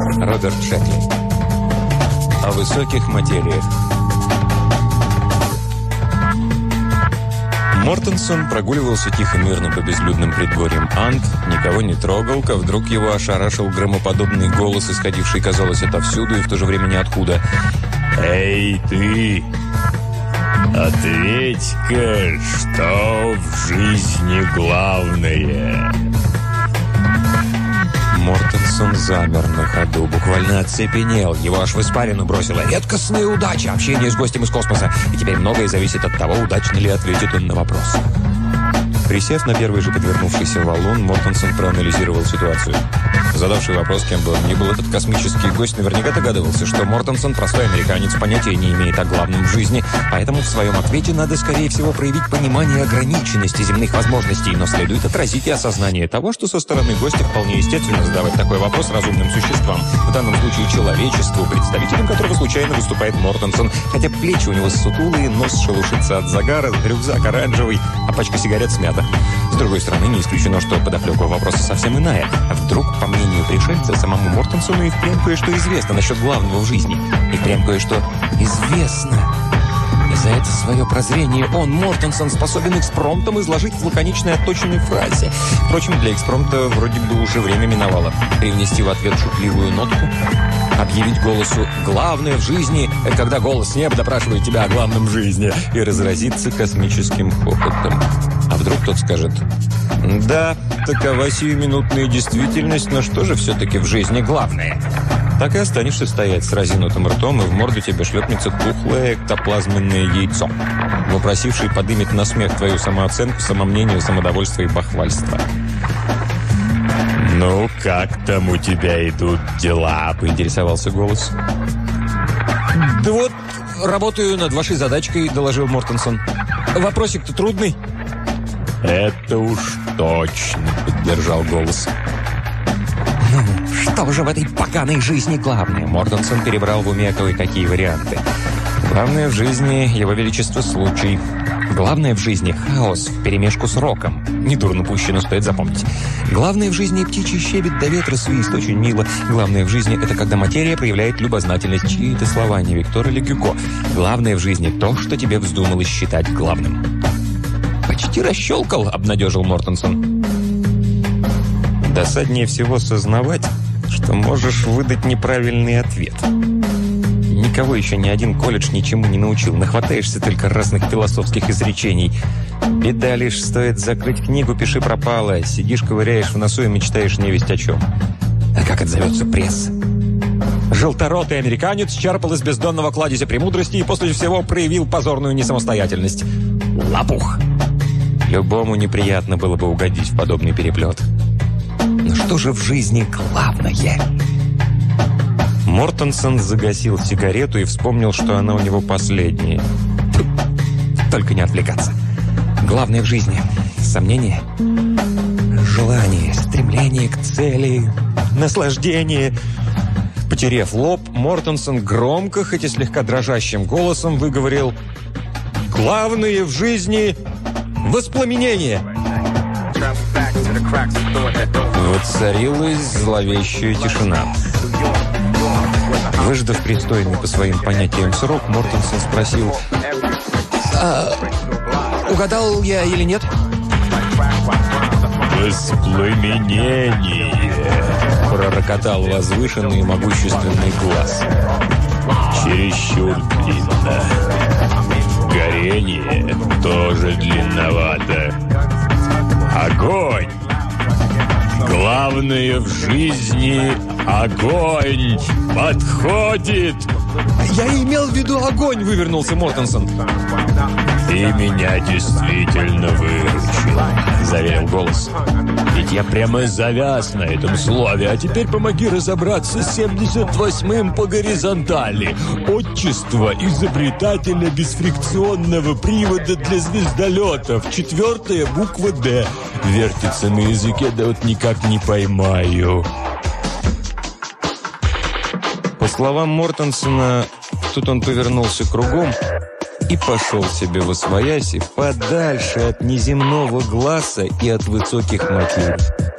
Роберт Шекли. О высоких материях. Мортенсон прогуливался тихо-мирно по безлюдным предгорьям Ант, никого не трогал, как вдруг его ошарашил громоподобный голос, исходивший, казалось, отовсюду и в то же время ниоткуда. «Эй, ты! Ответь-ка, что в жизни главное?» Мортенсон замер на ходу, буквально оцепенел. Его аж в испарину бросило. Редкостная удача, общение с гостем из космоса. И теперь многое зависит от того, удачно ли ответит он на вопрос. Присев на первый же подвернувшийся валун, Мортенсон проанализировал ситуацию. Задавший вопрос, кем бы он ни был, этот космический гость наверняка догадывался, что Мортенсон, простой американец, понятия не имеет о главном в жизни, поэтому в своем ответе надо, скорее всего, проявить понимание ограниченности земных возможностей, но следует отразить и осознание того, что со стороны гостя вполне естественно задавать такой вопрос разумным существам, в данном случае человечеству, представителем которого случайно выступает Мортенсон, хотя плечи у него ссутулые, нос шелушится от загара, рюкзак оранжевый, а пачка сигарет смята. С другой стороны, не исключено, что подоплека вопроса совсем иная. Вдруг, по мнению пришельца, самому Мортенсону и впрямь кое-что известно насчет главного в жизни. И впрямь кое-что известно. И за это свое прозрение он, Мортенсон, способен экспромтом изложить в лаконичной отточенной фразе. Впрочем, для экспромта вроде бы уже время миновало. Привнести в ответ шутливую нотку, объявить голосу «главное в жизни», когда голос неба допрашивает тебя о главном в жизни, и разразиться космическим хохотом. А вдруг тот скажет «Да, такова сиюминутная действительность, но что же все-таки в жизни главное?» Так и останешься стоять с разинутым ртом, и в морду тебе шлепнется тухлое эктоплазменное яйцо, вопросивший подымет на смех твою самооценку, самомнение, самодовольство и бахвальство. «Ну, как там у тебя идут дела?» – поинтересовался голос. «Да вот, работаю над вашей задачкой», – доложил Мортенсон. «Вопросик-то трудный». «Это уж точно», – поддержал голос. «Ну, что же в этой поганой жизни главное?» Мортенсон перебрал в уме кое-какие варианты. «Главное в жизни – его величество случай». Главное в жизни – хаос в перемешку с роком. Недурно пущено, стоит запомнить. Главное в жизни – птичий щебет до ветра свист, очень мило. Главное в жизни – это когда материя проявляет любознательность. Чьи-то слова, не Виктор или Гюго. Главное в жизни – то, что тебе вздумалось считать главным. «Почти расщелкал», – обнадежил Мортенсон. Досаднее всего сознавать, что можешь выдать неправильный ответ – Никого еще ни один колледж ничему не научил. Нахватаешься только разных философских изречений. Беда лишь стоит закрыть книгу, пиши пропало. Сидишь, ковыряешь в носу и мечтаешь не весть о чем. А как отзовется пресса? Желторотый американец черпал из бездонного кладезя премудрости и после всего проявил позорную несамостоятельность. Лопух! Любому неприятно было бы угодить в подобный переплет. Но что же в жизни главное? Мортенсон загасил сигарету и вспомнил, что она у него последняя. Только не отвлекаться. Главное в жизни – сомнение, желание, стремление к цели, наслаждение. Потерев лоб, Мортенсон громко, хоть и слегка дрожащим голосом выговорил «Главное в жизни – воспламенение!» Воцарилась зловещая тишина. Выждав пристойный по своим понятиям срок, Мортенсон спросил, а, «Угадал я или нет?» «Воспламенение!» пророкотал возвышенный и могущественный глаз. «Чересчур длинно. Горение тоже длинновато. Огонь! Главное в жизни – огонь! Подходит!» «Я имел в виду огонь!» – вывернулся Мортенсон. «Ты меня действительно выручил», – заверил голос. «Ведь я прямо завяз на этом слове, а теперь помоги разобраться с 78-м по горизонтали. Отчество изобретателя бесфрикционного привода для звездолетов. Четвертая буква «Д». Вертится на языке, да вот никак не поймаю». По словам Мортенсона, тут он повернулся кругом – и пошел себе во свояси подальше от неземного глаза и от высоких материй.